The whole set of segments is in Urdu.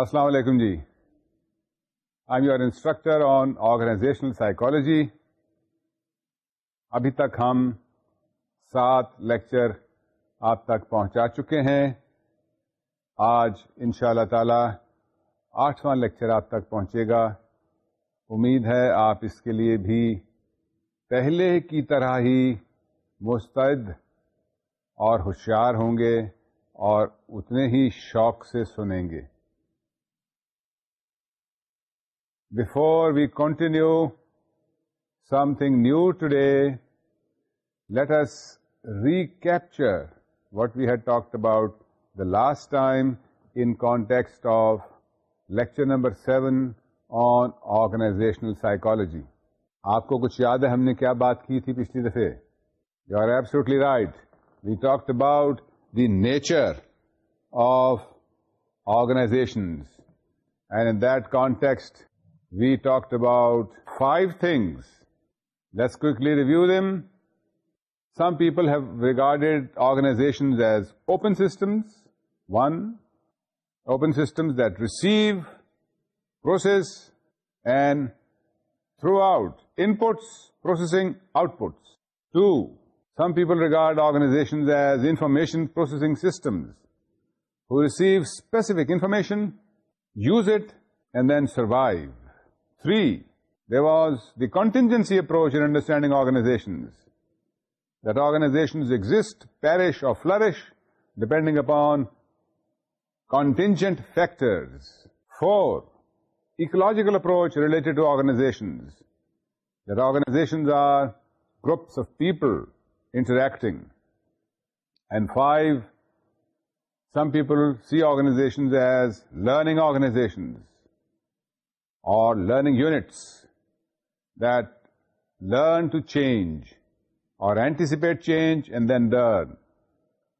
السلام علیکم جی I am you instructor on organizational psychology ابھی تک ہم سات لیکچر آپ تک پہنچا چکے ہیں آج ان شاء اللہ تعالی آٹھواں لیکچر آپ تک پہنچے گا امید ہے آپ اس کے لیے بھی پہلے کی طرح ہی مستعد اور ہوشیار ہوں گے اور اتنے ہی شوق سے سنیں گے before we continue something new today, let us recapture what we had talked about the last time in context of lecture number 7 on organizational psychology. آپ کو کچھ یاد ہے ہم نے کیا بات کی تھی پچھلی دفع you are absolutely right we talk about the nature of organization and that context We talked about 5 things. Let's quickly review them. Some people have regarded organizations as open systems. 1, open systems that receive, process, and throughout inputs, processing, outputs. 2, some people regard organizations as information processing systems who receive specific information, use it, and then survive. Three, there was the contingency approach in understanding organizations. That organizations exist, perish or flourish, depending upon contingent factors. Four, ecological approach related to organizations. That organizations are groups of people interacting. And five, some people see organizations as learning organizations or learning units that learn to change or anticipate change and then learn.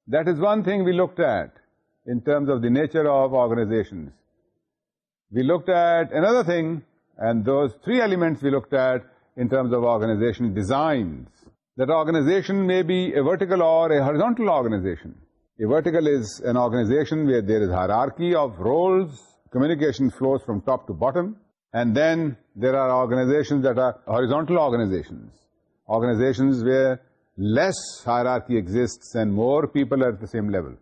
That is one thing we looked at in terms of the nature of organizations. We looked at another thing, and those three elements we looked at in terms of organization designs. That organization may be a vertical or a horizontal organization. A vertical is an organization where there is hierarchy of roles, communication flows from top to bottom. And then there are organizations that are horizontal organizations where less hierarchy exists and more people are at the same level.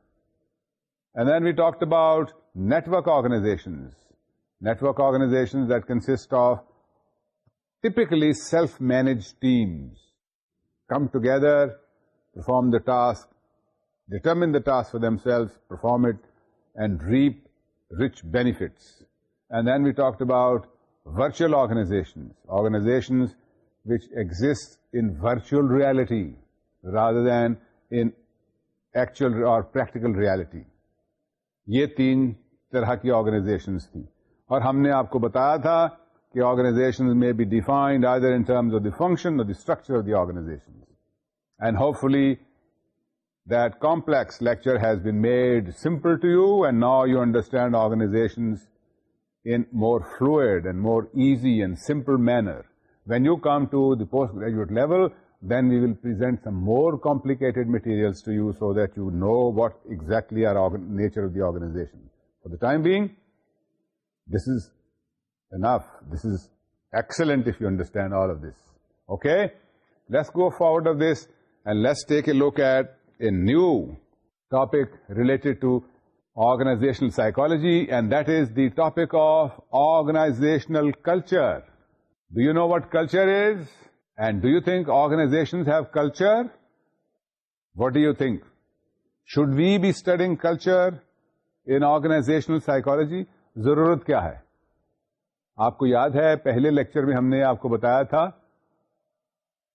And then we talked about network organizations that consist of typically self-managed teams come together, perform the task, determine the task for themselves, perform it, and reap rich benefits. And then we talked about virtual organizations, organizations which exist in virtual reality rather than in actual or practical reality. یہ تین طرح کی آرگناشنس تھی اور ہم نے آپ کو بتایا تھا کہ آرگنائزیشن میں بھی defined other function structure organization and hopefully the complex lecture has been simple to you and now you understand organizations in more fluid and more easy and simple manner. When you come to the postgraduate level, then we will present some more complicated materials to you so that you know what exactly are nature of the organization. For the time being, this is enough. This is excellent if you understand all of this. Okay? Let's go forward of this and let's take a look at a new topic related to psychology and and that is the topic of organizational culture do you know what culture is and do you think have culture what do you think should we be studying culture in organizational psychology? ضرورت کیا ہے آپ کو یاد ہے پہلے لیکچر میں ہم نے آپ کو بتایا تھا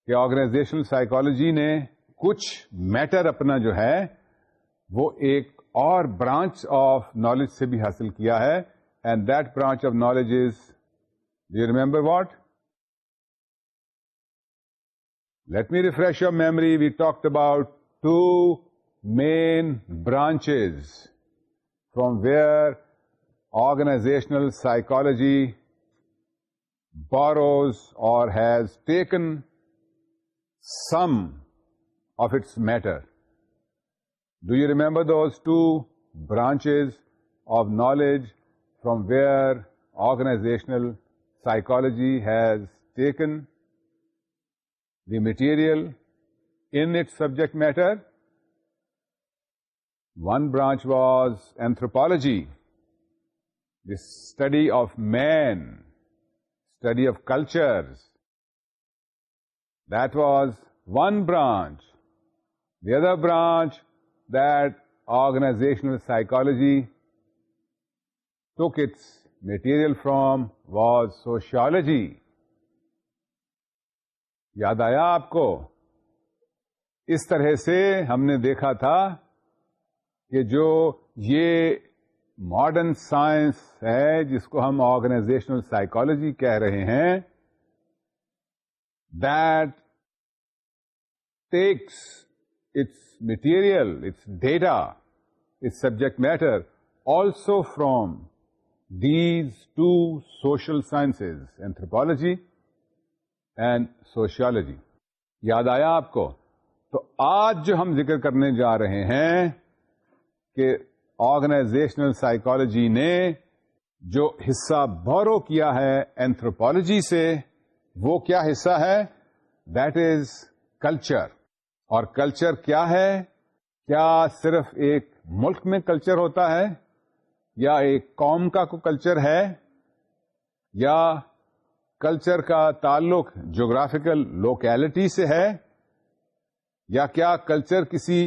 کہ آرگنائزیشنل سائیکولوجی نے کچھ میٹر اپنا جو ہے وہ ایک اور برانچ آف نالج سے بھی حاصل کیا ہے and that branch of knowledge is do you remember what let me refresh your memory we talked about two main branch from where organizational psychology borrows اور has taken some of its matter Do you remember those two branches of knowledge from where organizational psychology has taken the material in its subject matter? One branch was anthropology, the study of man, study of cultures. That was one branch. The other branch that organizational psychology took its material from was sociology یاد آیا آپ کو اس طرح سے ہم نے دیکھا تھا کہ جو یہ ماڈرن سائنس ہے جس کو ہم آرگنائزیشنل سائیکولوجی کہہ رہے ہیں that takes its material its data its subject matter also from these two social sciences, anthropology and sociology. یاد آیا آپ کو تو آج جو ہم ذکر کرنے جا رہے ہیں کہ آرگنائزیشنل سائیکولوجی نے جو حصہ بورو کیا ہے اینتھروپالوجی سے وہ کیا حصہ ہے دیٹ از کلچر اور کلچر کیا ہے کیا صرف ایک ملک میں کلچر ہوتا ہے یا ایک قوم کا کو کلچر ہے یا کلچر کا تعلق جغرافیکل لوکیلٹی سے ہے یا کیا کلچر کسی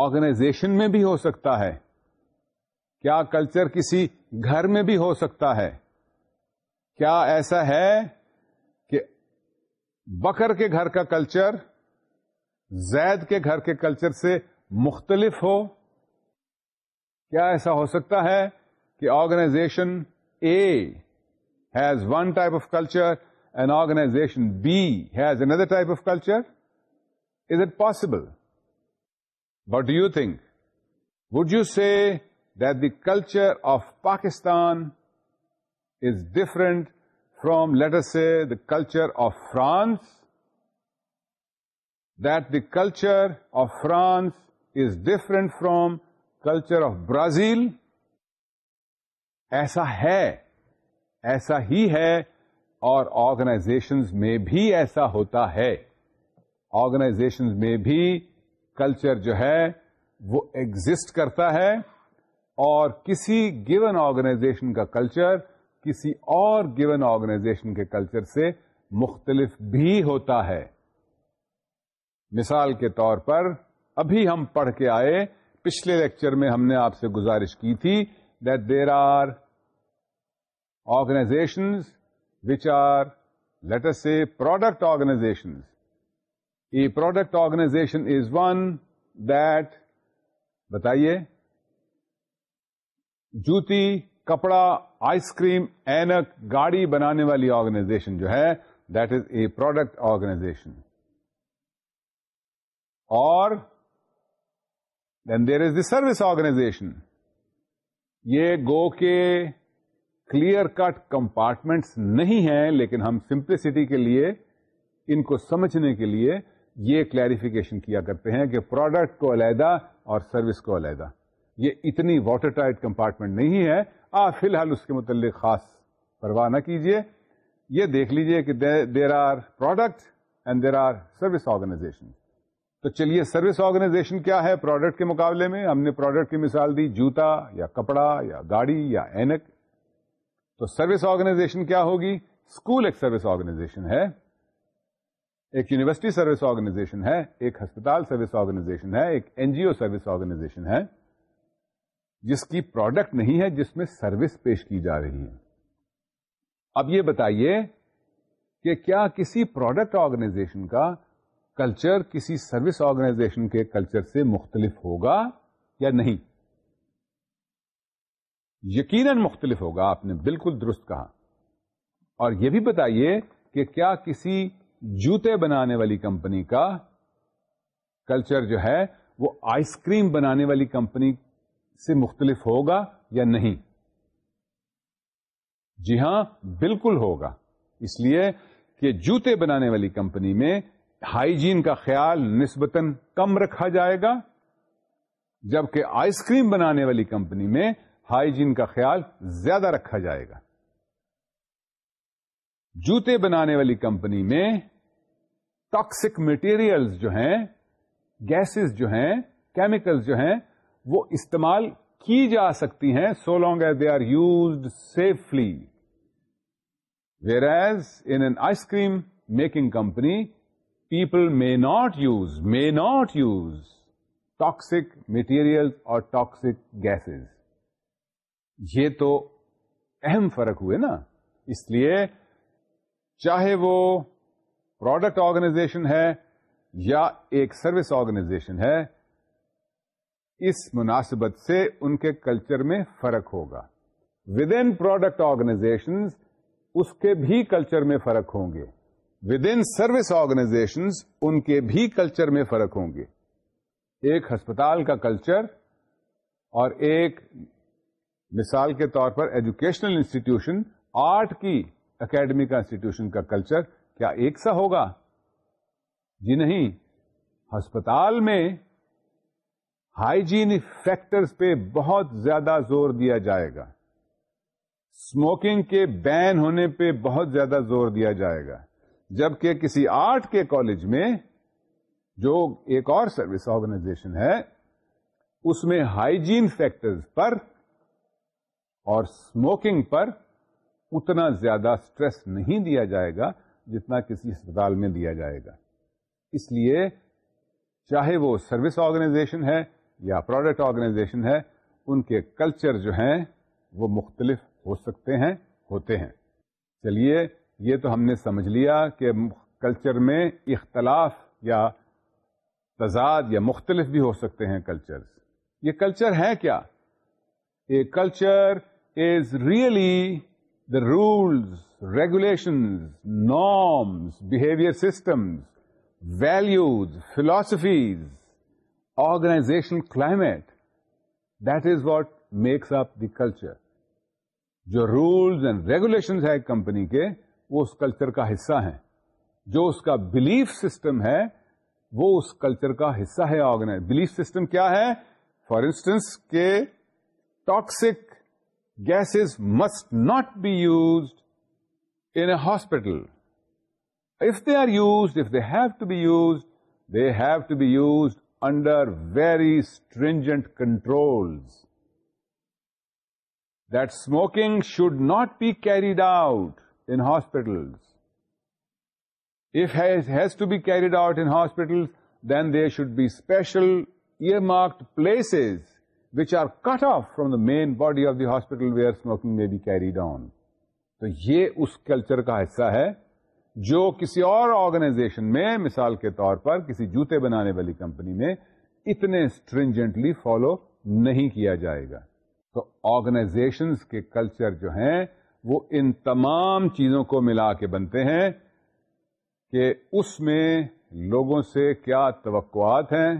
آرگنائزیشن میں بھی ہو سکتا ہے کیا کلچر کسی گھر میں بھی ہو سکتا ہے کیا ایسا ہے کہ بکر کے گھر کا کلچر زید کے گھر کے کلچر سے مختلف ہو کیا ایسا ہو سکتا ہے کہ organization A has one type of culture and organization B has another type of culture is it possible what do you think would you see that the culture of Pakistan is different from let's say the culture of France culture of France is different from culture of Brazil ایسا ہے ایسا ہی ہے اور آرگنائزیشنز میں بھی ایسا ہوتا ہے آرگنائزیشنز میں بھی کلچر جو ہے وہ ایگزٹ کرتا ہے اور کسی گیون آرگنائزیشن کا کلچر کسی اور گیون آرگنائزیشن کے کلچر سے مختلف بھی ہوتا ہے مثال کے طور پر ابھی ہم پڑھ کے آئے پچھلے لیکچر میں ہم نے آپ سے گزارش کی تھی that there are organization are later product organization a product organization is one that بتائیے جوتی کپڑا آئس کریم اینک گاڑی بنانے والی آرگنائزیشن جو ہے that is a product organization اور then there is the service organization یہ گو کے کلیئر کٹ کمپارٹمنٹس نہیں ہیں لیکن ہم سمپلسٹی کے لیے ان کو سمجھنے کے لیے یہ کلیریفیکیشن کیا کرتے ہیں کہ پروڈکٹ کو علیحدہ اور سروس کو علیحدہ یہ اتنی واٹر ٹائٹ کمپارٹمنٹ نہیں ہے آپ فی الحال اس کے متعلق خاص پرواہ نہ کیجیے یہ دیکھ لیجیے کہ there are product and there are service organization تو چلیے سروس آرگنائزیشن کیا ہے پروڈکٹ کے مقابلے میں ہم نے پروڈکٹ کی مثال دی جوتا یا کپڑا یا گاڑی یا اینک تو سروس آرگنائزیشن کیا ہوگی اسکول ایک سروس آرگنائزیشن ہے ایک یونیورسٹی سروس آرگنائزیشن ہے ایک ہسپتال سروس آرگنائزیشن ہے ایک N G O service organization ہے جس کی پروڈکٹ نہیں ہے جس میں سروس پیش کی جا رہی ہے اب یہ بتائیے کہ کیا کسی پروڈکٹ آرگنائزیشن کا کلچر کسی سروس آرگنائزیشن کے کلچر سے مختلف ہوگا یا نہیں یقیناً مختلف ہوگا آپ نے بالکل درست کہا اور یہ بھی بتائیے کہ کیا کسی جوتے بنانے والی کمپنی کا کلچر جو ہے وہ آئس کریم بنانے والی کمپنی سے مختلف ہوگا یا نہیں جی ہاں بالکل ہوگا اس لیے کہ جوتے بنانے والی کمپنی میں ہائیجین کا خیال نسبتاً کم رکھا جائے گا جبکہ آئس کریم بنانے والی کمپنی میں ہائیجین کا خیال زیادہ رکھا جائے گا جوتے بنانے والی کمپنی میں ٹاکسک مٹیریل جو ہیں گیسز جو ہیں کیمیکل جو ہیں وہ استعمال کی جا سکتی ہیں so long as they are used safely whereas in ice cream making company people may not use may not use toxic material اور ٹاکسک گیسز یہ تو اہم فرق ہوئے نا اس لیے چاہے وہ پروڈکٹ آرگنائزیشن ہے یا ایک سروس آرگنائزیشن ہے اس مناسبت سے ان کے کلچر میں فرق ہوگا ود ان پروڈکٹ آرگنائزیشن اس کے بھی کلچر میں فرق ہوں گے ود ان سروس آرگنائزیشن ان کے بھی کلچر میں فرق ہوں گے ایک ہسپتال کا کلچر اور ایک مثال کے طور پر ایجوکیشنل انسٹیٹیوشن آرٹ کی اکیڈمی کا انسٹیٹیوشن کا کلچر کیا ایک سا ہوگا جی نہیں ہسپتال میں ہائیجین فیکٹر پہ بہت زیادہ زور دیا جائے گا اسموکنگ کے بین ہونے پہ بہت زیادہ زور دیا جائے گا جبکہ کسی آرٹ کے کالج میں جو ایک اور سروس آرگنائزیشن ہے اس میں ہائیجین فیکٹر پر اور اسموکنگ پر اتنا زیادہ اسٹریس نہیں دیا جائے گا جتنا کسی اسپتال میں دیا جائے گا اس لیے چاہے وہ سروس آرگنائزیشن ہے یا پروڈکٹ آرگنائزیشن ہے ان کے کلچر جو ہیں وہ مختلف ہو سکتے ہیں ہوتے ہیں چلیے یہ تو ہم نے سمجھ لیا کہ کلچر میں اختلاف یا تضاد یا مختلف بھی ہو سکتے ہیں کلچر یہ کلچر ہے کیا a culture is really the rules regulations norms behaviour systems values philosophies organization climate that is what makes up the culture جو رولز اینڈ ریگولیشنز ہے کمپنی کے وہ اس کلچر کا حصہ ہیں جو اس کا بلیف سسٹم ہے وہ اس کلچر کا حصہ ہے آرگنائز بلیف سسٹم کیا ہے فار انسٹنس کے toxic gas must not be used in a hospital if they are use if they have to be use they have to be use under very stringent control that smoking should not be carried out in hospitals. If has, has to be carried out in hospitals, then there should be special earmarked places which are cut off from the main body of the hospital where smoking may be carried on. تو یہ اس کلچر کا حصہ ہے جو کسی اور آرگنائزیشن میں مثال کے طور پر کسی جوتے بنانے والی کمپنی میں اتنے اسٹرینجنٹلی فالو نہیں کیا جائے گا تو آرگنائزیشنس کے کلچر جو ہیں وہ ان تمام چیزوں کو ملا کے بنتے ہیں کہ اس میں لوگوں سے کیا توقعات ہیں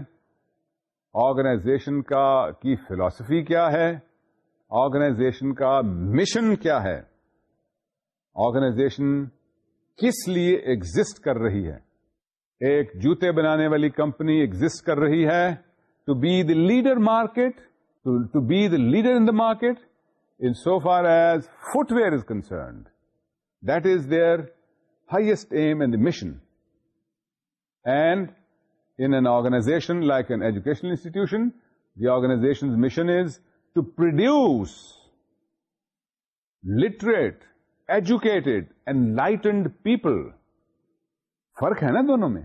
آرگنائزیشن کا کی فلاسفی کیا ہے آرگنائزیشن کا مشن کیا ہے آرگنائزیشن کس لیے ایگزٹ کر رہی ہے ایک جوتے بنانے والی کمپنی ایگزٹ کر رہی ہے to be the leader market to be the leader in the market in so far as fit where is concerned that is their highest aim and mission and in an organization like an educational institution the organization mission is to produce literate educated and lightened people فرق ہے نا دونوں میں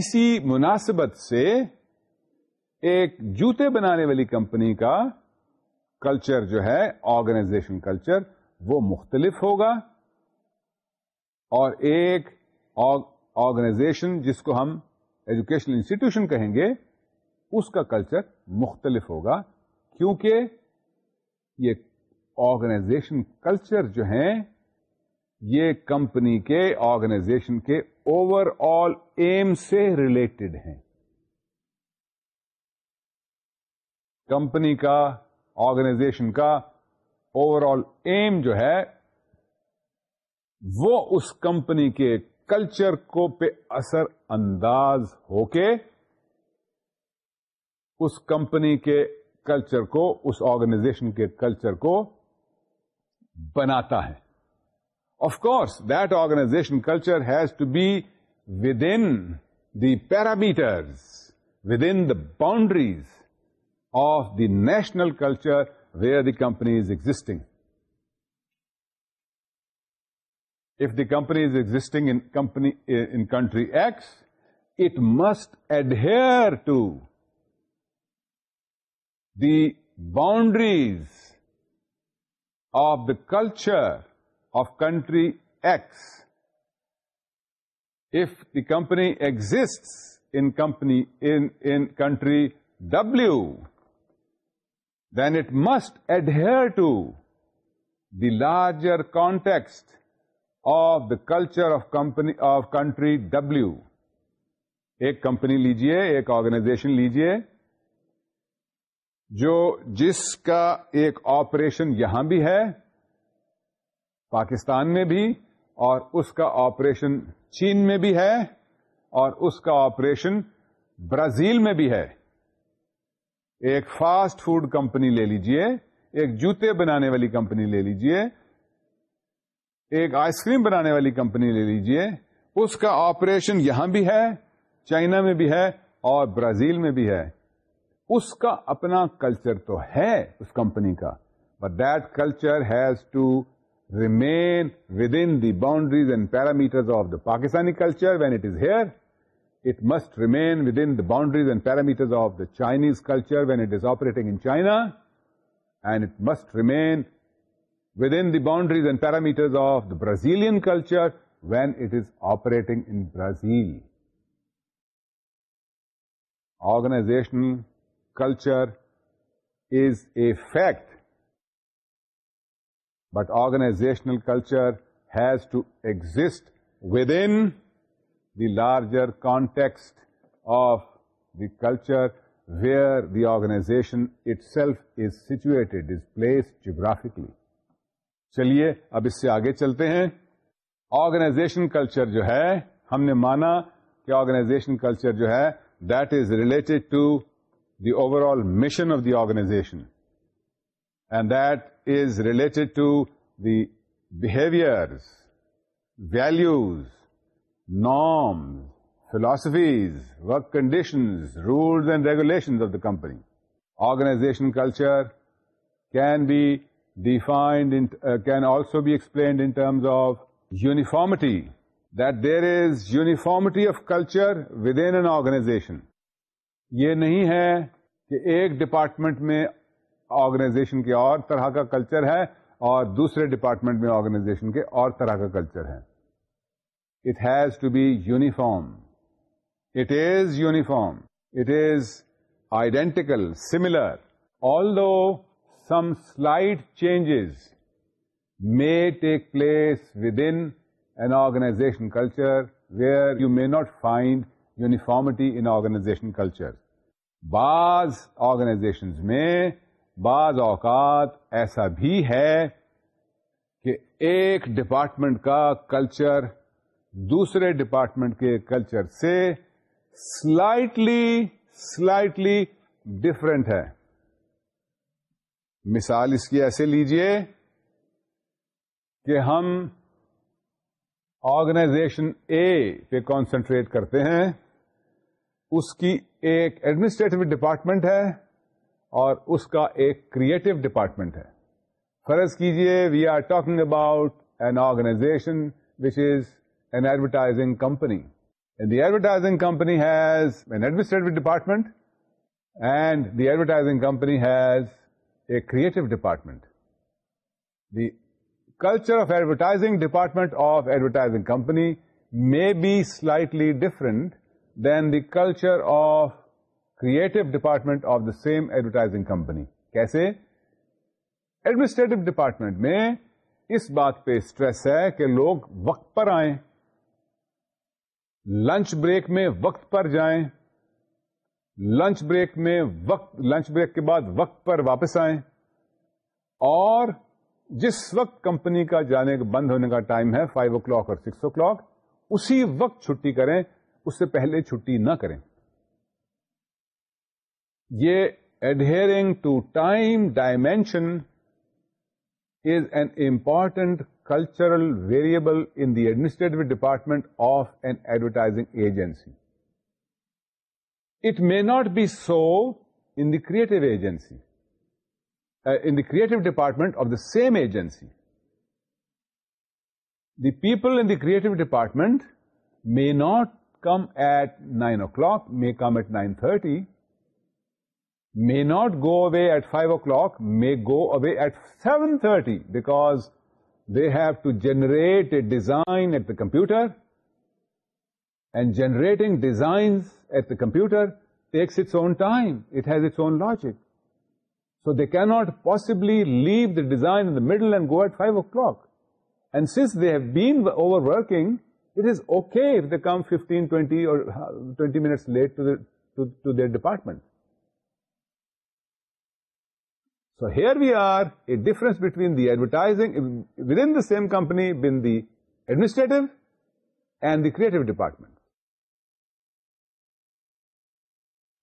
اسی مناسبت سے ایک جوتے بنانے والی کمپنی کا کلچر جو ہے آرگنائزیشن کلچر وہ مختلف ہوگا اور ایک آرگنائزیشن جس کو ہم ایجوکیشن انسٹیٹیوشن کہیں گے اس کا کلچر مختلف ہوگا کیونکہ یہ آرگنائزیشن کلچر جو ہیں یہ کمپنی کے آرگنائزیشن کے اوور آل ایم سے ریلیٹڈ ہیں کمپنی کا آرگنائزیشن کا اوور آل ایم جو ہے وہ اس کمپنی کے کلچر کو پہ اثر انداز ہو کے اس کمپنی کے کلچر کو اس آرگنائزیشن کے کلچر کو بناتا ہے of course that organization culture has to be within the parameters within the boundaries of the national culture where the company is existing. If the company is existing in country X, it must adhere to the boundaries of the culture of country X. If the company exists in country W, then it must adhere to the larger context of the culture of company of country W ایک کمپنی لیجیے ایک آرگنائزیشن لیجیے جو جس کا ایک آپریشن یہاں بھی ہے پاکستان میں بھی اور اس کا آپریشن چین میں بھی ہے اور اس کا آپریشن برازیل میں بھی ہے ایک فاسٹ فوڈ کمپنی لے لیجئے ایک جوتے بنانے والی کمپنی لے لیجئے ایک آئس کریم بنانے والی کمپنی لے لیجئے اس کا آپریشن یہاں بھی ہے چائنا میں بھی ہے اور برازیل میں بھی ہے اس کا اپنا کلچر تو ہے اس کمپنی کا but that culture has to remain within the boundaries and parameter of the Pakistani culture when it is here It must remain within the boundaries and parameters of the Chinese culture when it is operating in China, and it must remain within the boundaries and parameters of the Brazilian culture when it is operating in Brazil. Organizational culture is a fact, but organizational culture has to exist within the larger context of the culture where the organization itself is situated is place geographically چلیے اب اس سے آگے چلتے ہیں آرگنائزیشن کلچر جو ہے ہم نے مانا کہ آرگنائزیشن کلچر جو ہے that is related to the over all mission of the organization and that is related to the behaviour values norms, philosophies, work conditions, rules and regulations of the company. Organization culture can be defined, in, uh, can also be explained in terms of uniformity, that there is uniformity of culture within an organization. یہ نہیں ہے کہ ایک ڈپارٹمنٹ میں آرگنائزیشن کے اور طرح کا کلچر ہے اور دوسرے ڈپارٹمنٹ میں آرگنائزیشن کے اور طرح کا کلچر ہے it has to be uniform it is uniform it is identical similar although some slight changes may take place within an organization culture where you may not find uniformity in organization culture بعض آرگنائزیشن میں بعض اوقات ایسا بھی ہے کہ ایک ڈپارٹمنٹ کا کلچر دوسرے ڈپارٹمنٹ کے کلچر سے سلائٹلی سلائٹلی ڈفرینٹ ہے مثال اس کی ایسے لیجئے کہ ہم آرگنائزیشن اے پہ کانسنٹریٹ کرتے ہیں اس کی ایک ایڈمنسٹریٹو ڈپارٹمنٹ ہے اور اس کا ایک کریٹو ڈپارٹمنٹ ہے فرض کیجئے we are talking about an organization which is advertising company the advertising company has an administrative department and the advertising company has a creative department the culture of advertising department of advertising company میں be slightly different than the culture of creative department of the same advertising company کیسے ایڈمنسٹریٹو ڈپارٹمنٹ میں اس بات پہ اسٹریس ہے کہ لوگ وقت پر آئیں لنچ بریک میں وقت پر جائیں لنچ بریک میں وقت لنچ بریک کے بعد وقت پر واپس آئیں اور جس وقت کمپنی کا جانے بند ہونے کا ٹائم ہے فائیو او کلاک اور سکس او کلاک اسی وقت چھٹی کریں اس سے پہلے چھٹی نہ کریں یہ adhering to time dimension is an important cultural variable in the administrative department of an advertising agency. It may not be so in the creative agency, uh, in the creative department of the same agency. The people in the creative department may not come at 9 o'clock, may come at 9:30, may not go away at 5 o'clock, may go away at 7:30, because design at the computer and generating design at the computer own logic so they can not possibly leave the design o'clock and since they he department So here we are, a difference between the advertising within the same company, between the administrative and the creative department.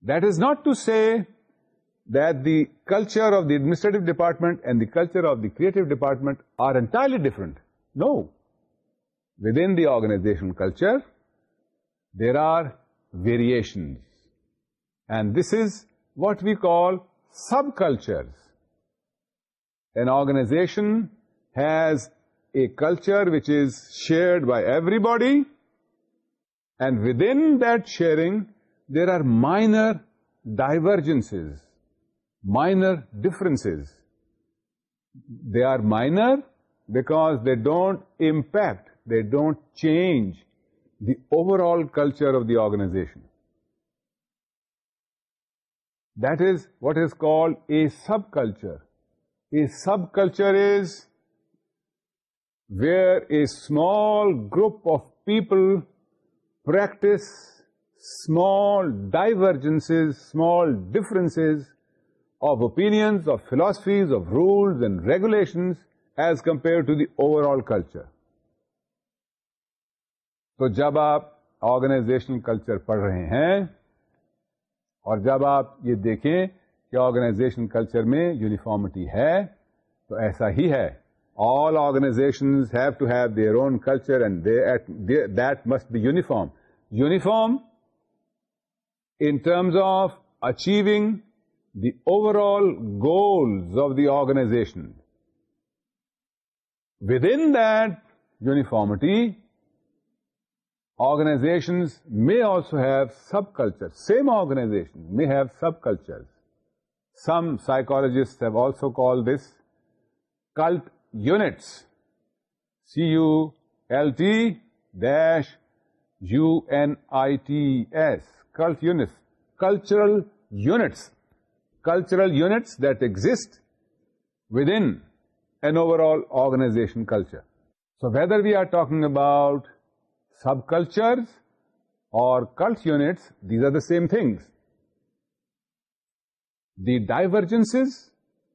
That is not to say that the culture of the administrative department and the culture of the creative department are entirely different. No. Within the organizational culture, there are variations. And this is what we call subcultures. An organization has a culture which is shared by everybody, and within that sharing, there are minor divergences, minor differences. They are minor because they don't impact, they don't change the overall culture of the organization. That is what is called a subculture. Subculture is where a small group of people practice small divergence small difference of opinion of philosophies of rules and regulation as compare to the overall culture تو جب آپ آرگنائزیشنل کلچر پڑھ رہے ہیں اور جب آپ یہ دیکھیں آرگنائزیشن کلچر میں یونیفارمٹی ہے تو ایسا ہی ہے all organization have to have their own culture and that must be uniform uniform in terms of achieving the overall goals of the organization within that uniformity organization may also have subculture same organization may have subculture Some psychologists have also called this cult units, CULT-UNITS, cult units, cultural units that exist within an overall organization culture. So whether we are talking about subcultures or cult units, these are the same things the divergences,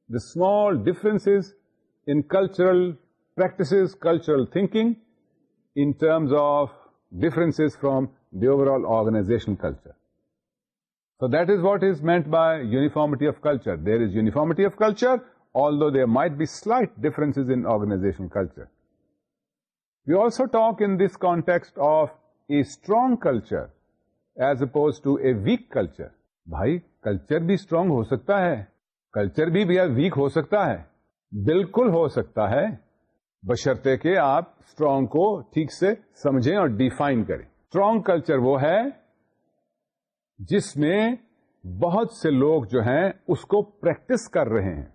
the small differences in cultural practices, cultural thinking, in terms of differences from the overall organizational culture. So that is what is meant by uniformity of culture. There is uniformity of culture, although there might be slight differences in organizational culture. We also talk in this context of a strong culture as opposed to a weak culture. بھائی کلچر بھی اسٹرانگ ہو سکتا ہے کلچر بھی بھیا ویک ہو سکتا ہے بالکل ہو سکتا ہے بشرطے کے آپ اسٹرانگ کو ٹھیک سے سمجھیں اور ڈیفائن کریں اسٹرانگ کلچر وہ ہے جس میں بہت سے لوگ جو ہیں اس کو پریکٹس کر رہے ہیں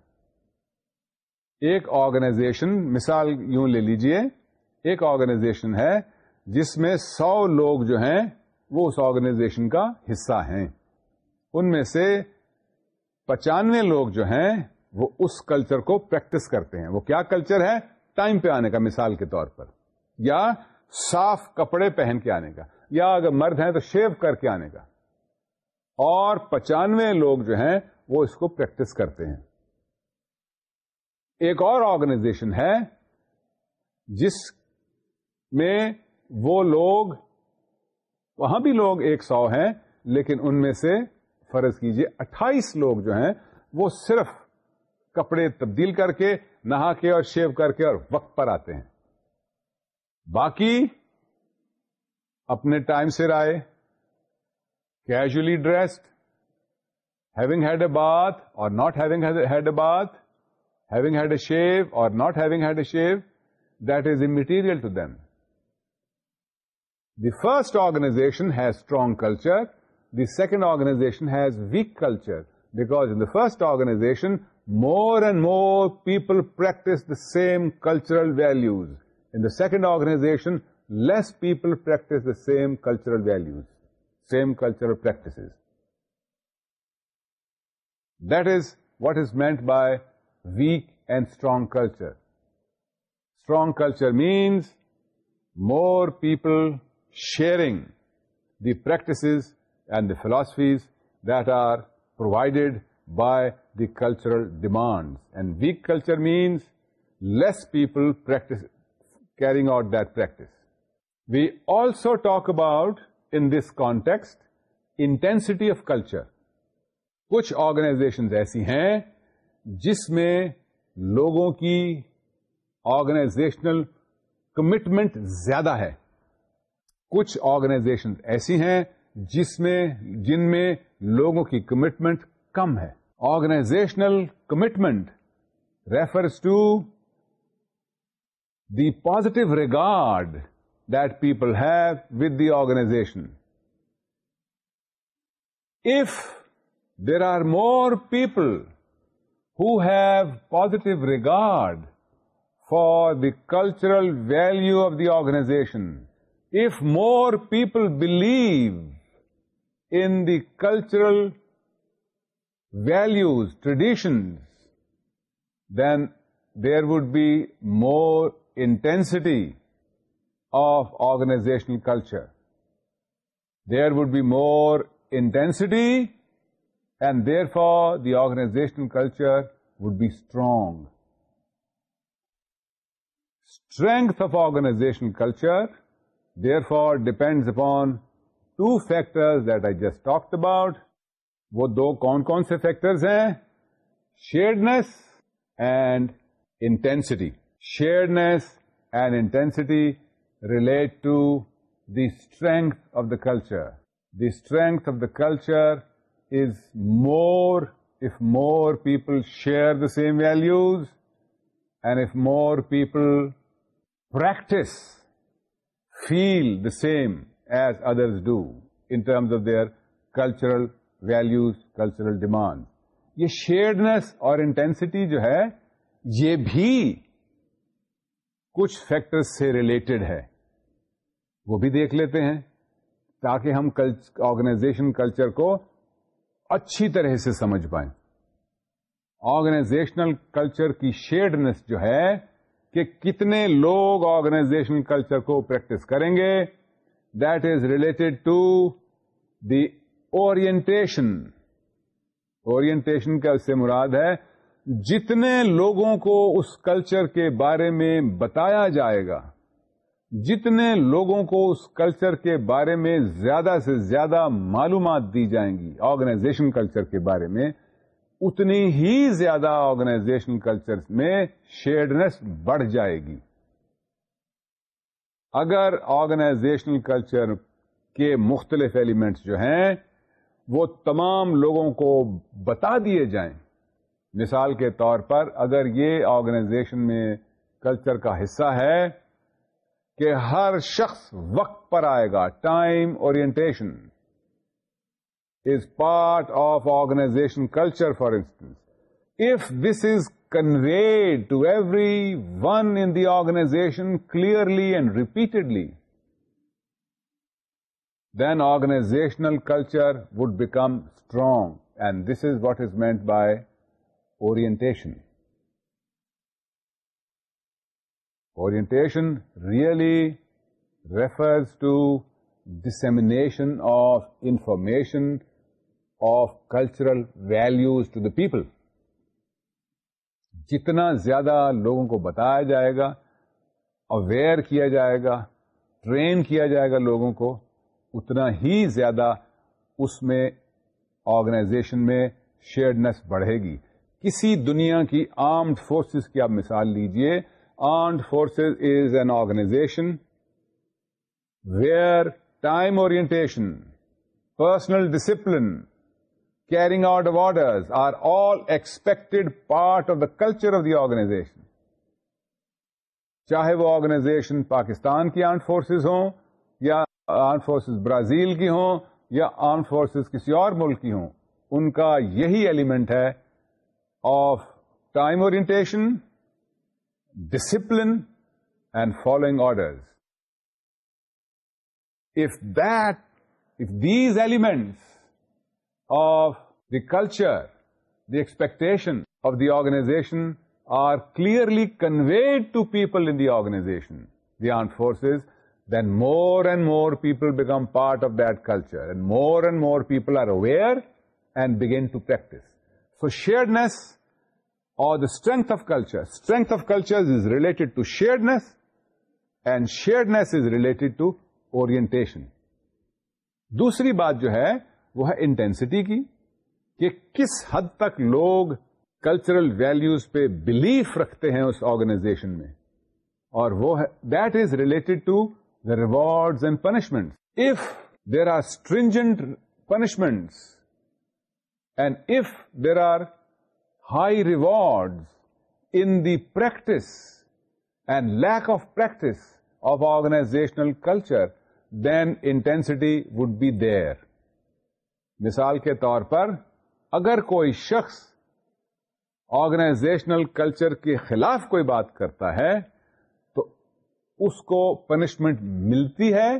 ایک آرگنائزیشن مثال یوں لے لیجئے ایک آرگنائزیشن ہے جس میں سو لوگ جو ہیں وہ اس آرگنائزیشن کا حصہ ہیں ان میں سے پچانوے لوگ جو ہیں وہ اس کلچر کو پریکٹس کرتے ہیں وہ کیا کلچر ہے ٹائم پہ آنے کا مثال کے طور پر یا صاف کپڑے پہن کے آنے کا یا اگر مرد ہیں تو شیو کر کے آنے کا اور پچانوے لوگ جو ہیں وہ اس کو پریکٹس کرتے ہیں ایک اور آرگنائزیشن ہے جس میں وہ لوگ وہاں بھی لوگ ایک سو ہیں لیکن ان میں سے فرض کیجیے اٹھائیس لوگ جو ہیں وہ صرف کپڑے تبدیل کر کے نہا کے اور شیو کر کے اور وقت پر آتے ہیں باقی اپنے ٹائم سے رائے casually dressed having had a بات اور not having had a bath having had a shave or not having had a shave that is a material to them the first organization has strong culture the second organization has weak culture, because in the first organization, more and more people practice the same cultural values. In the second organization, less people practice the same cultural values, same cultural practices. That is what is meant by weak and strong culture. Strong culture means more people sharing the practices and the philosophies that are provided by the cultural demand and weak culture means less people practice carrying out that practice we also talk about in this context intensity of culture کچھ آرگنائزیشن ایسی ہیں جس میں لوگوں کی آرگنائزیشنل کمٹمنٹ زیادہ ہے کچھ آرگناشن ایسی ہیں جس میں جن میں لوگوں کی کمٹمنٹ کم ہے organizational commitment refers to the positive regard that people have with the organization if there are more people who have positive regard for the cultural value of the organization if more people believe in the cultural values, traditions, then there would be more intensity of organizational culture. There would be more intensity, and therefore the organizational culture would be strong. Strength of organizational culture, therefore, depends upon two factor that I just talk about وہ دو کون کون سے فیکٹرز ہیں sharedness and intensity sharedness and intensity relate to the strength of the culture the strength of the culture is more if more people share the same values and if more people practice feel the same as others do in cultural values cultural demand یہ شیڈنیس اور انٹینسٹی جو ہے یہ بھی کچھ فیکٹر سے ریلیٹڈ ہے وہ بھی دیکھ لیتے ہیں تاکہ ہم آرگنائزیشن کلچر کو اچھی طرح سے سمجھ پائیں آرگنائزیشنل کلچر کی شیڈنس جو ہے کہ کتنے لوگ آرگنائزیشن کلچر کو پریکٹس کریں گے that is to to the orientation کا اس سے مراد ہے جتنے لوگوں کو اس کلچر کے بارے میں بتایا جائے گا جتنے لوگوں کو اس کلچر کے بارے میں زیادہ سے زیادہ معلومات دی جائیں گی آرگنائزیشن کلچر کے بارے میں اتنی ہی زیادہ آرگنائزیشن کلچر میں شیئرنیس بڑھ جائے گی اگر آرگنائزیشنل کلچر کے مختلف ایلیمنٹس جو ہیں وہ تمام لوگوں کو بتا دیے جائیں مثال کے طور پر اگر یہ آرگنائزیشن میں کلچر کا حصہ ہے کہ ہر شخص وقت پر آئے گا time orientation is part of organization culture for instance If this is conveyed to everyone in the organization clearly and repeatedly, then organizational culture would become strong. And this is what is meant by orientation. Orientation really refers to dissemination of information of cultural values to the people. جتنا زیادہ لوگوں کو بتایا جائے گا اویئر کیا جائے گا ٹرین کیا جائے گا لوگوں کو اتنا ہی زیادہ اس میں آرگنائزیشن میں شیئرنس بڑھے گی کسی دنیا کی آرمڈ فورسز کی آپ مثال لیجیے armed forces is an organization where time orientation personal discipline carrying out of order are all expect part of the culture of the organization چاہے وہ آرگنائزیشن پاکستان کی آرم فورسز ہوں یا آرم فورسز برازیل کی ہوں یا آرم فورسز کسی اور ملک کی ہوں ان کا یہی ایلیمنٹ ہے of time orientation discipline and following orders if the these elements of the culture expectation of the organization are clearly conveyed to people in the organization the are forces then more and more people become part of the culture more and more people are aware and begin to practice so sharedness or strength of culture strength of culture is related to sharedness and sharedness is related to orientation دوسری بات جو ہے وہ ہے انٹینسٹی کی کہ کس حد تک لوگ کلچرل ویلوز پہ بلیف رکھتے ہیں اس آرگنائزیشن میں اور وہ that is related to the reward and punishment if there are stringent punishment and if there are high reward in the practice and lack of practice of organizational culture then intensity would be there مثال کے طور پر اگر کوئی شخص آرگنائزیشنل کلچر کے خلاف کوئی بات کرتا ہے تو اس کو پنشمنٹ ملتی ہے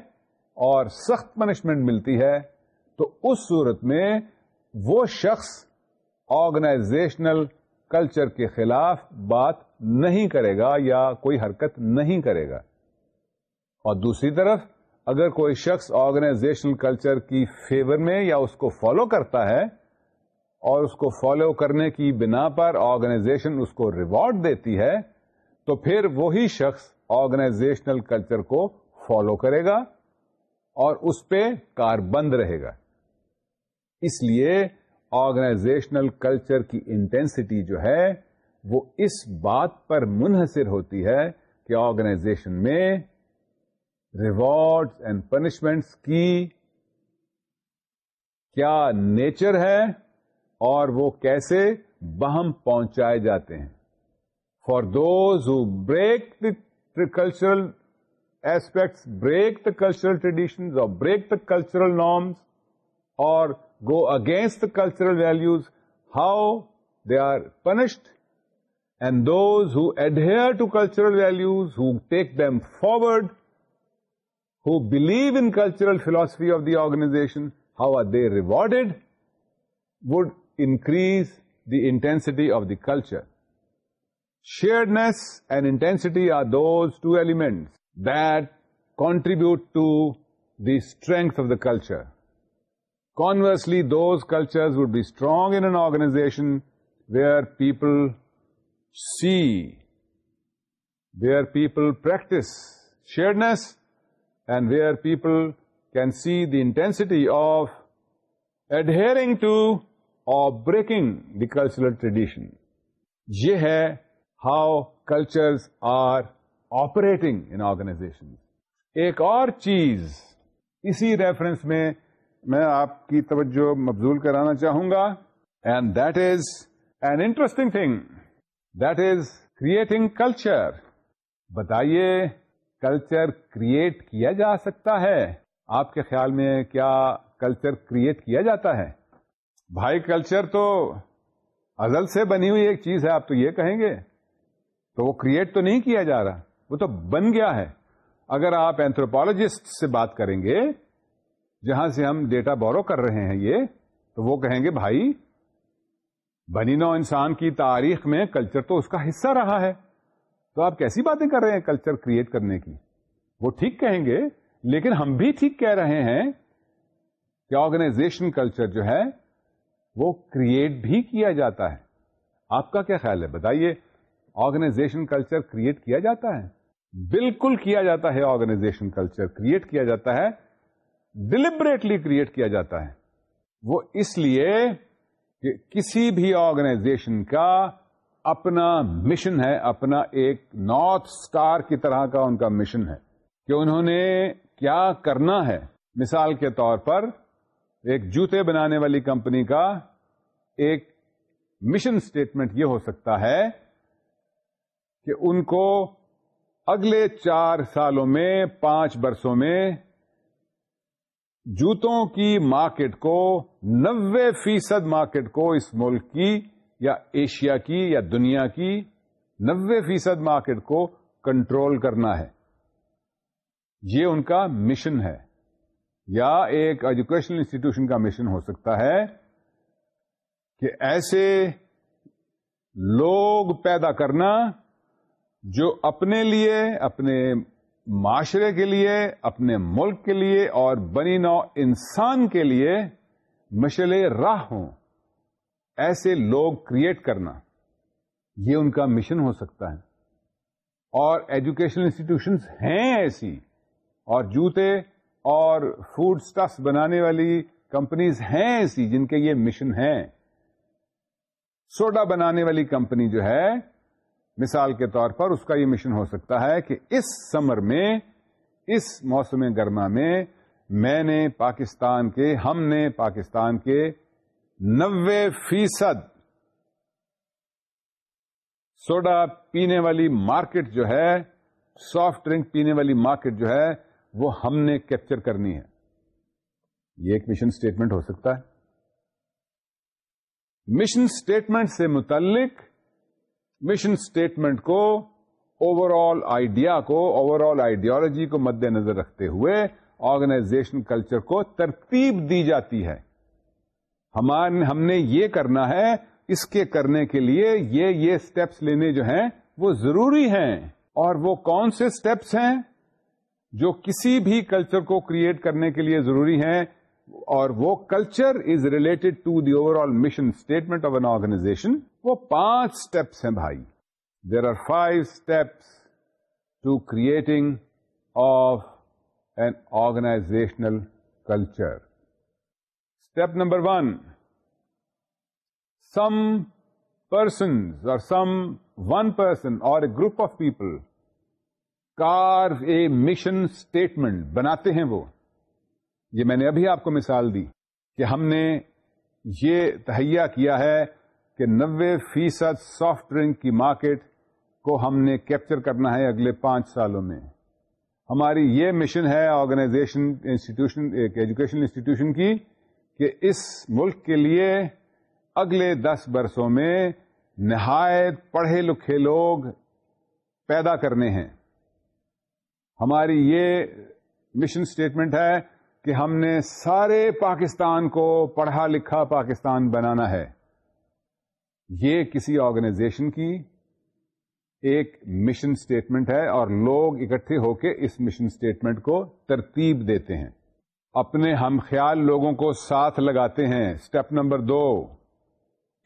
اور سخت پنشمنٹ ملتی ہے تو اس صورت میں وہ شخص آرگنائزیشنل کلچر کے خلاف بات نہیں کرے گا یا کوئی حرکت نہیں کرے گا اور دوسری طرف اگر کوئی شخص آرگنائزیشنل کلچر کی فیور میں یا اس کو فالو کرتا ہے اور اس کو فالو کرنے کی بنا پر آرگنائزیشن اس کو ریوارڈ دیتی ہے تو پھر وہی شخص آرگنائزیشنل کلچر کو فالو کرے گا اور اس پہ کار بند رہے گا اس لیے آرگنائزیشنل کلچر کی انٹینسٹی جو ہے وہ اس بات پر منحصر ہوتی ہے کہ آرگنائزیشن میں ریوارڈس اینڈ پنشمنٹس کی کیا نیچر ہے اور وہ کیسے بہم پہنچائے جاتے ہیں for those who break the cultural aspects break the cultural tradition اور بریک دا کلچرل نارمس اور go against the cultural values how they are punished and those who hold to cultural values who take them forward who believe in cultural philosophy of the organization, how are they rewarded, would increase the intensity of the culture. Sharedness and intensity are those two elements that contribute to the strength of the culture. Conversely, those cultures would be strong in an organization where people see, where people practice sharedness and where people can see the intensity of adhering to آپ بریکنگ دی کلچرل ٹریڈیشن یہ ہے how culture are operating in organization ایک اور چیز اسی ریفرنس میں میں آپ کی توجہ مبزول کرانا چاہوں گا and that is an interesting thing that is creating culture بتائیے کلچر کریٹ کیا جا سکتا ہے آپ کے خیال میں کیا کلچر کریٹ کیا جاتا ہے بھائی کلچر تو ازل سے بنی ہوئی ایک چیز ہے آپ تو یہ کہیں گے تو وہ کریٹ تو نہیں کیا جا رہا وہ تو بن گیا ہے اگر آپ اینتروپالوجسٹ سے بات کریں گے جہاں سے ہم ڈیٹا بورو کر رہے ہیں یہ تو وہ کہیں گے بھائی بنی نو انسان کی تاریخ میں کلچر تو اس کا حصہ رہا ہے تو آپ کیسی باتیں کر رہے ہیں کلچر کریٹ کرنے کی وہ ٹھیک کہیں گے لیکن ہم بھی ٹھیک کہہ رہے ہیں کہ آرگنائزیشن کلچر جو ہے وہ کریٹ بھی کیا جاتا ہے آپ کا کیا خیال ہے بتائیے آرگنائزیشن کلچر کریٹ کیا جاتا ہے بالکل کیا جاتا ہے آرگنائزیشن کلچر کریٹ کیا جاتا ہے ڈلیبریٹلی کریٹ کیا جاتا ہے وہ اس لیے کہ کسی بھی آرگنائزیشن کا اپنا مشن ہے اپنا ایک نارتھ اسٹار کی طرح کا ان کا مشن ہے کہ انہوں نے کیا کرنا ہے مثال کے طور پر ایک جوتے بنانے والی کمپنی کا ایک مشن اسٹیٹمنٹ یہ ہو سکتا ہے کہ ان کو اگلے چار سالوں میں پانچ برسوں میں جوتوں کی مارکیٹ کو نوے فیصد مارکیٹ کو اس ملک کی یا ایشیا کی یا دنیا کی نوے فیصد مارکیٹ کو کنٹرول کرنا ہے یہ ان کا مشن ہے یا ایک ایجوکیشنل انسٹیٹیوشن کا مشن ہو سکتا ہے کہ ایسے لوگ پیدا کرنا جو اپنے لیے اپنے معاشرے کے لیے اپنے ملک کے لیے اور بنی نو انسان کے لیے مشل راہ ہوں ایسے لوگ کریٹ کرنا یہ ان کا مشن ہو سکتا ہے اور ایجوکیشن انسٹیٹیوشنس ہیں ایسی اور جوتے اور فوڈ اسٹفس بنانے والی کمپنیز ہیں ایسی جن کے یہ مشن ہیں سوڈا بنانے والی کمپنی جو ہے مثال کے طور پر اس کا یہ مشن ہو سکتا ہے کہ اس سمر میں اس موسم گرما میں میں نے پاکستان کے ہم نے پاکستان کے نوے فیصد سوڈا پینے والی مارکیٹ جو ہے سافٹ ڈرنک پینے والی مارکیٹ جو ہے وہ ہم نے کیپچر کرنی ہے یہ ایک مشن اسٹیٹمنٹ ہو سکتا ہے مشن اسٹیٹمنٹ سے متعلق مشن اسٹیٹمنٹ کو اوور آل آئیڈیا کو اوور آل آئیڈیالوجی کو مد نظر رکھتے ہوئے آرگنائزیشن کلچر کو ترتیب دی جاتی ہے ہمارے ہم نے یہ کرنا ہے اس کے کرنے کے لیے یہ اسٹیپس لینے جو ہیں وہ ضروری ہیں اور وہ کون سے اسٹیپس ہیں جو کسی بھی کلچر کو کریٹ کرنے کے لیے ضروری ہیں اور وہ culture is related to the over all mission statement of an organization وہ پانچ اسٹیپس ہیں بھائی there are five steps to creating of an organizational culture number one some person or some one person or a group of people کار اے مشن اسٹیٹمنٹ بناتے ہیں وہ یہ میں نے ابھی آپ کو مثال دی کہ ہم نے یہ تہیا کیا ہے کہ نوے فیصد سافٹ ڈرنک کی مارکیٹ کو ہم نے کیپچر کرنا ہے اگلے پانچ سالوں میں ہماری یہ مشن ہے آرگنائزیشن انسٹیٹیوشن ایک ایجوکیشن انسٹیٹیوشن کی کہ اس ملک کے لیے اگلے دس برسوں میں نہایت پڑھے لکھے لوگ پیدا کرنے ہیں ہماری یہ مشن اسٹیٹمنٹ ہے کہ ہم نے سارے پاکستان کو پڑھا لکھا پاکستان بنانا ہے یہ کسی آرگنائزیشن کی ایک مشن اسٹیٹمنٹ ہے اور لوگ اکٹھے ہو کے اس مشن اسٹیٹمنٹ کو ترتیب دیتے ہیں اپنے ہم خیال لوگوں کو ساتھ لگاتے ہیں اسٹیپ نمبر دو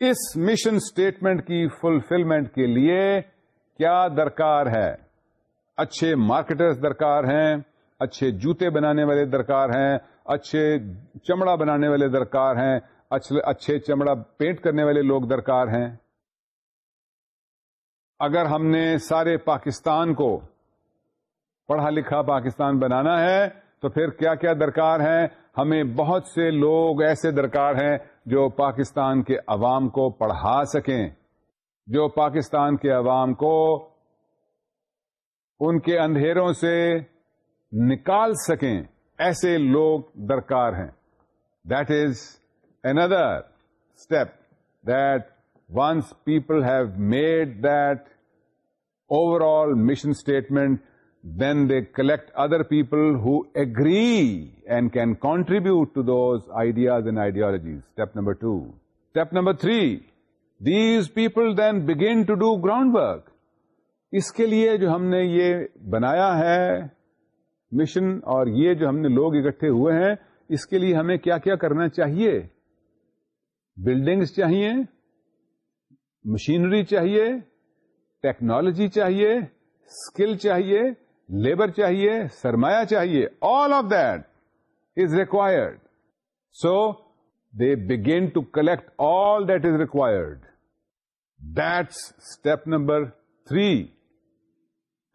اس مشن اسٹیٹمنٹ کی فلفلمنٹ کے لیے کیا درکار ہے اچھے مارکیٹرز درکار ہیں اچھے جوتے بنانے والے درکار ہیں اچھے چمڑا بنانے والے درکار ہیں اچھے چمڑا پینٹ کرنے والے لوگ درکار ہیں اگر ہم نے سارے پاکستان کو پڑھا لکھا پاکستان بنانا ہے تو پھر کیا کیا درکار ہیں ہمیں بہت سے لوگ ایسے درکار ہیں جو پاکستان کے عوام کو پڑھا سکیں جو پاکستان کے عوام کو ان کے اندھیروں سے نکال سکیں ایسے لوگ درکار ہیں that is another step that once people have made that over all mission statement then they collect other people who agree and can contribute to those ideas and ideologies step number two step number three these people then begin to do ground work اس کے لیے جو ہم نے یہ بنایا ہے مشن اور یہ جو ہم نے لوگ اکٹھے ہوئے ہیں اس کے لیے ہمیں کیا کیا کرنا چاہیے بلڈنگس چاہیے مشینری چاہیے ٹیکنالوجی چاہیے اسکل چاہیے لیبر چاہیے سرمایہ چاہیے all of that is required so they begin to collect all that is required that's step number three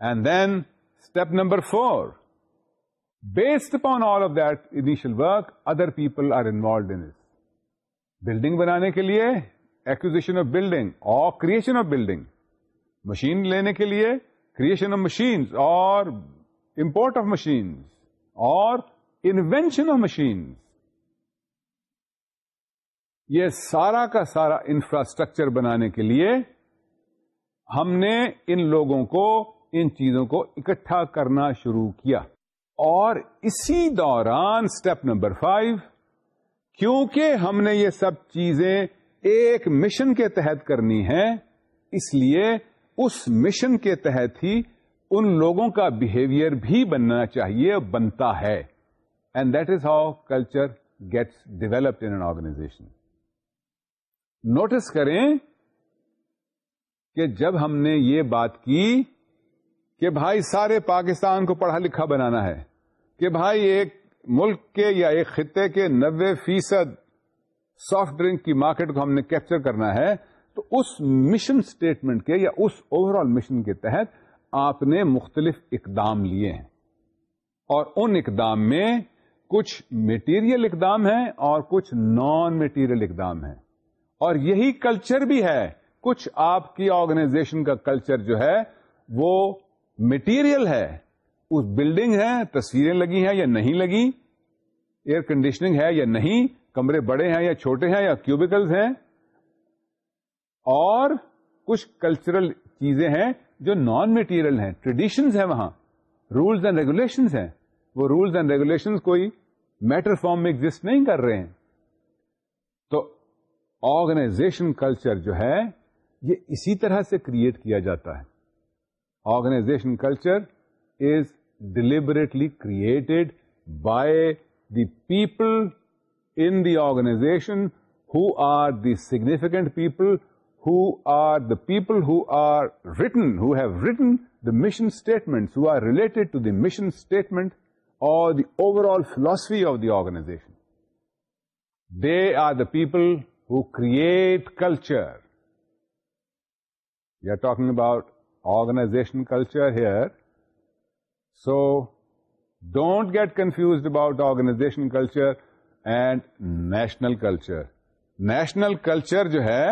and then step number four based upon all of that initial work other people are involved in building بنانے کے لیے ایکوزیشن آف بلڈنگ اور کریشن آف بلڈنگ مشین لینے کے لیے کریشن آف مشین اور امپورٹ آف مشین اور انوینشن آف مشین کا سارا انفراسٹرکچر بنانے کے لیے ہم نے ان لوگوں کو ان چیزوں کو اکٹھا کرنا شروع کیا اور اسی دوران اسٹیپ نمبر فائیو کیونکہ ہم نے یہ سب چیزیں ایک مشن کے تحت کرنی ہے اس لیے اس مشن کے تحت ہی ان لوگوں کا بہیویئر بھی بننا چاہیے بنتا ہے and that is how culture gets developed in organization notice کریں کہ جب ہم نے یہ بات کی کہ بھائی سارے پاکستان کو پڑھا لکھا بنانا ہے کہ بھائی ایک ملک کے یا ایک خطے کے نوے فیصد سافٹ ڈرنک کی مارکیٹ کو ہم نے کیپچر کرنا ہے تو اس مشن اسٹیٹمنٹ کے یا اس اوور آل مشن کے تحت آپ نے مختلف اقدام لیے ہیں اور ان اقدام میں کچھ میٹیریل اقدام ہیں اور کچھ نان میٹیریل اقدام ہیں اور یہی کلچر بھی ہے کچھ آپ کی آرگنائزیشن کا کلچر جو ہے وہ میٹیریل ہے اس بلڈنگ ہے تصویریں لگی ہیں یا نہیں لگی ایئر کنڈیشننگ ہے یا نہیں کمرے بڑے ہیں یا چھوٹے ہیں یا کیوبیکلز ہیں اور کچھ کلچرل چیزیں ہیں جو نان میٹیریل ہیں ٹریڈیشنز ہیں وہاں رولز اینڈ ریگولیشنز ہیں وہ رولز اینڈ ریگولیشنز کوئی میٹر فارم میں ایگزٹ نہیں کر رہے ہیں تو آرگنائزیشن کلچر جو ہے یہ اسی طرح سے کریٹ کیا جاتا ہے organization culture is deliberately created by the people in the organization who are the significant people are the people who are written who have written the mission statement who are relate to the mission statement or the overall philosophy of the organization they are the people who create culture we are talking about organization culture here so don't get confuse about organization culture and national culture national culture جو ہے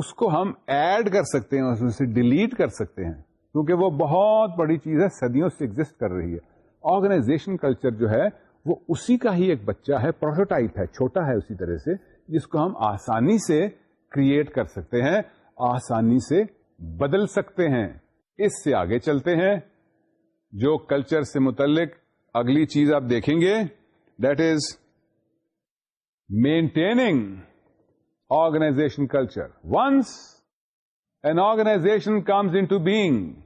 اس کو ہم ایڈ کر سکتے ہیں ڈیلیٹ کر سکتے ہیں کیونکہ وہ بہت بڑی چیز ہے صدیوں سے ایگزٹ کر رہی ہے آرگنائزیشن کلچر جو ہے وہ اسی کا ہی ایک بچہ ہے پروٹوٹائپ ہے چھوٹا ہے اسی طرح سے جس کو ہم آسانی سے کریٹ کر سکتے ہیں آسانی سے بدل سکتے ہیں اس سے آگے چلتے ہیں جو کلچر سے متعلق اگلی چیز آپ دیکھیں گے that is maintaining organization culture. Once an organization comes into being,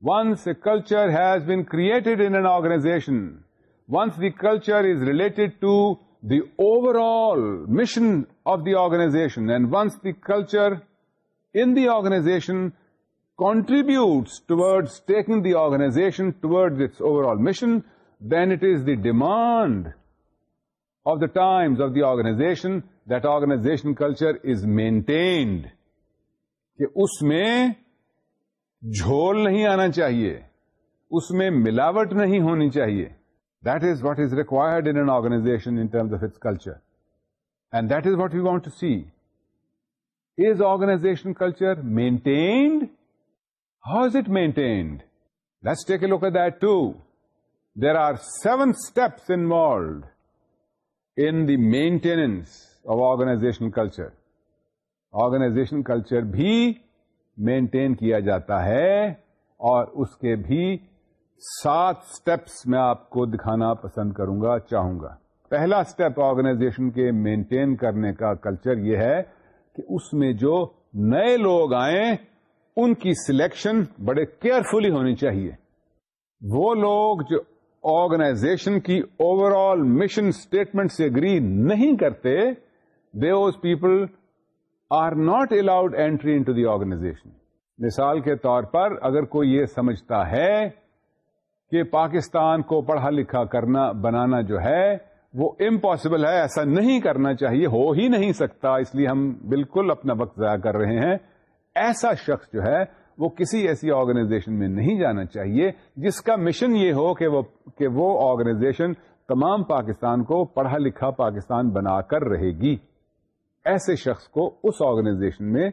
once a culture has been created in an organization, once the culture is related to the overall mission of the organization, and once the culture in the organization contributes towards taking the organization towards its overall mission, then it is the demand of the times of the organization that organization culture is maintained کہ اس میں جھول نہیں آنا چاہیے اس میں ملاوٹ نہیں ہونی چاہیے that is what is required in in organization terms of its culture and that is what you want to see is organization culture maintained how is it maintained let's take a look a that to there are seven steps involved in the maintenance of organization culture organization culture بھی مینٹین کیا جاتا ہے اور اس کے بھی سات سٹیپس میں آپ کو دکھانا پسند کروں گا چاہوں گا پہلا سٹیپ آرگنائزیشن کے مینٹین کرنے کا کلچر یہ ہے کہ اس میں جو نئے لوگ آئیں ان کی سلیکشن بڑے کیئرفلی ہونی چاہیے وہ لوگ جو آرگنائزیشن کی اوور آل مشن اسٹیٹمنٹ سے اگری نہیں کرتے those people are not allowed entry into the organization مثال کے طور پر اگر کوئی یہ سمجھتا ہے کہ پاکستان کو پڑھا لکھا کرنا بنانا جو ہے وہ امپاسبل ہے ایسا نہیں کرنا چاہیے ہو ہی نہیں سکتا اس لیے ہم بالکل اپنا وقت ضائع کر رہے ہیں ایسا شخص جو ہے وہ کسی ایسی آرگنائزیشن میں نہیں جانا چاہیے جس کا مشن یہ ہو کہ وہ آرگنائزیشن تمام پاکستان کو پڑھا لکھا پاکستان بنا کر رہے گی ایسے شخص کو اس آرگنائزیشن میں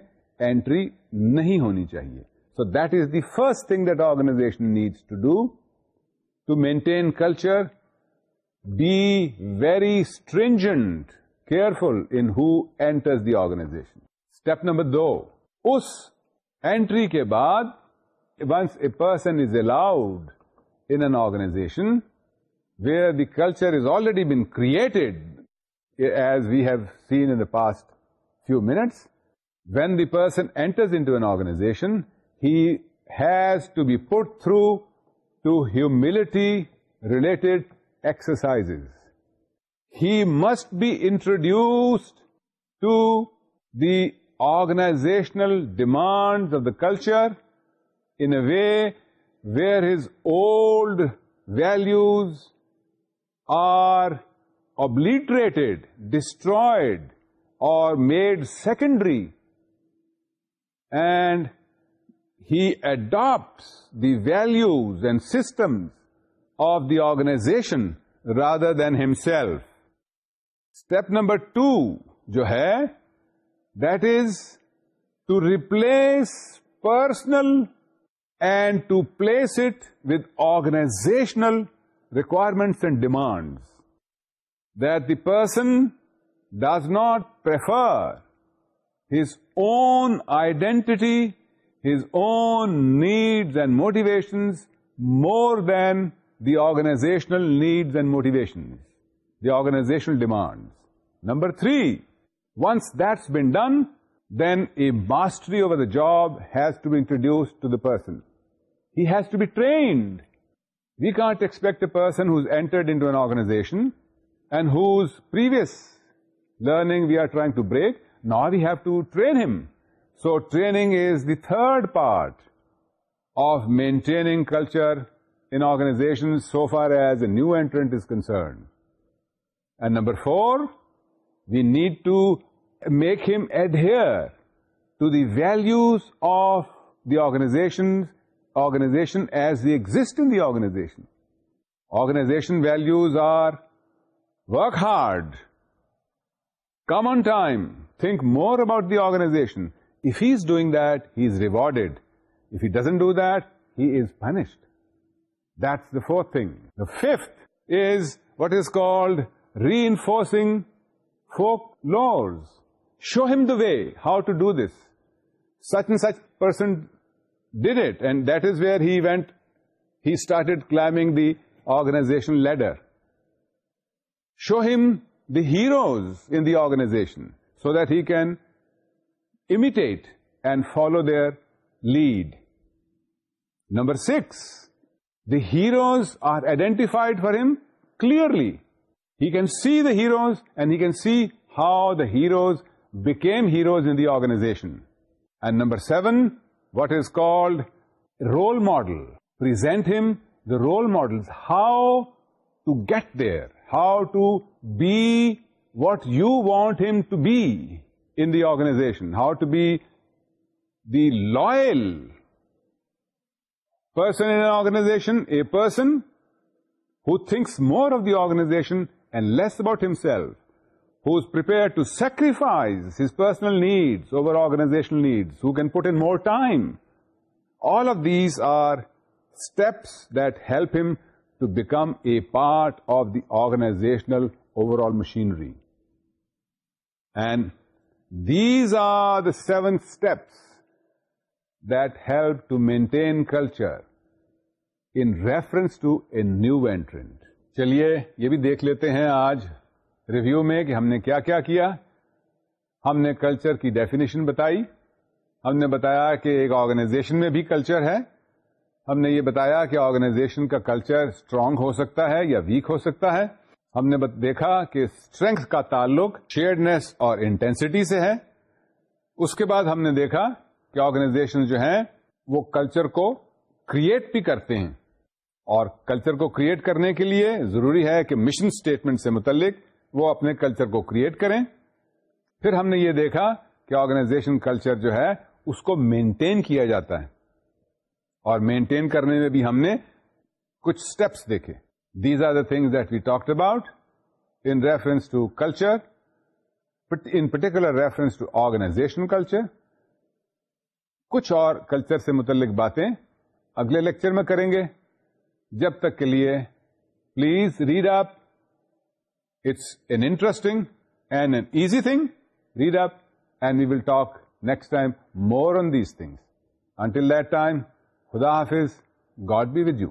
اینٹری نہیں ہونی چاہیے so that is the first thing that organization needs to do to maintain culture be very stringent careful enters the organization step number دو اس اینٹری کے بعد once a person is allowed in organization where the culture is already been created as we have seen in the past few minutes, when the person enters into an organization, he has to be put through to humility-related exercises. He must be introduced to the organizational demands of the culture in a way where his old values are obliterated destroyed اور made secondary and he adapt the values and systems of the organization rather than himself step number two جو ہے that is to replace personal and to place it with organizational requirements and demands that the person does not prefer his own identity, his own needs and motivations more than the organizational needs and motivations, the organizational demands. Number three, once that's been done, then a mastery over the job has to be introduced to the person. He has to be trained. We can't expect a person who's entered into an organization and whose previous learning we are trying to break, now we have to train him. So training is the third part of maintaining culture in organizations so far as a new entrant is concerned. And number 4, we need to make him adhere to the values of the organization as they exist in the organization. Organization values are Work hard. Come on time. Think more about the organization. If he's doing that, he's rewarded. If he doesn't do that, he is punished. That's the fourth thing. The fifth is what is called reinforcing folklores. Show him the way, how to do this. Such and such person did it, and that is where he went. He started climbing the organization ladder. Show him the heroes in the organization so that he can imitate and follow their lead. Number 6, the heroes are identified for him clearly. He can see the heroes and he can see how the heroes became heroes in the organization. And number 7, what is called role model. Present him the role models, how to get there how to be what you want him to be in the organization, how to be the loyal person in an organization, a person who thinks more of the organization and less about himself, who is prepared to sacrifice his personal needs over organizational needs, who can put in more time. All of these are steps that help him to become a part of the organizational over all machinery and these are the seven steps that help to maintain culture in reference to a new entrant چلیے یہ بھی دیکھ لیتے ہیں آج ریویو میں کہ ہم نے کیا کیا ہم نے کلچر کی ڈیفینیشن بتائی ہم نے بتایا کہ ایک آرگنائزیشن میں بھی کلچر ہے ہم نے یہ بتایا کہ آرگنائزیشن کا کلچر اسٹرانگ ہو سکتا ہے یا ویک ہو سکتا ہے ہم نے دیکھا کہ اسٹرینگ کا تعلق شیئرنیس اور انٹینسٹی سے ہے اس کے بعد ہم نے دیکھا کہ آرگنائزیشن جو ہیں وہ کلچر کو کریٹ بھی کرتے ہیں اور کلچر کو کریٹ کرنے کے لیے ضروری ہے کہ مشن اسٹیٹمنٹ سے متعلق وہ اپنے کلچر کو کریٹ کریں پھر ہم نے یہ دیکھا کہ آرگنائزیشن کلچر جو ہے اس کو مینٹین کیا جاتا ہے اور مینٹین کرنے میں بھی ہم نے کچھ اسٹیپس دیکھے these are the things that we talk about in reference to culture in particular reference to organization culture کچھ اور کلچر سے متعلق باتیں اگلے لیکچر میں کریں گے جب تک کے لیے please read up it's an interesting and an easy thing read up and you will talk next time more on these things until that time خدا حافظ گاڈ بی ود یو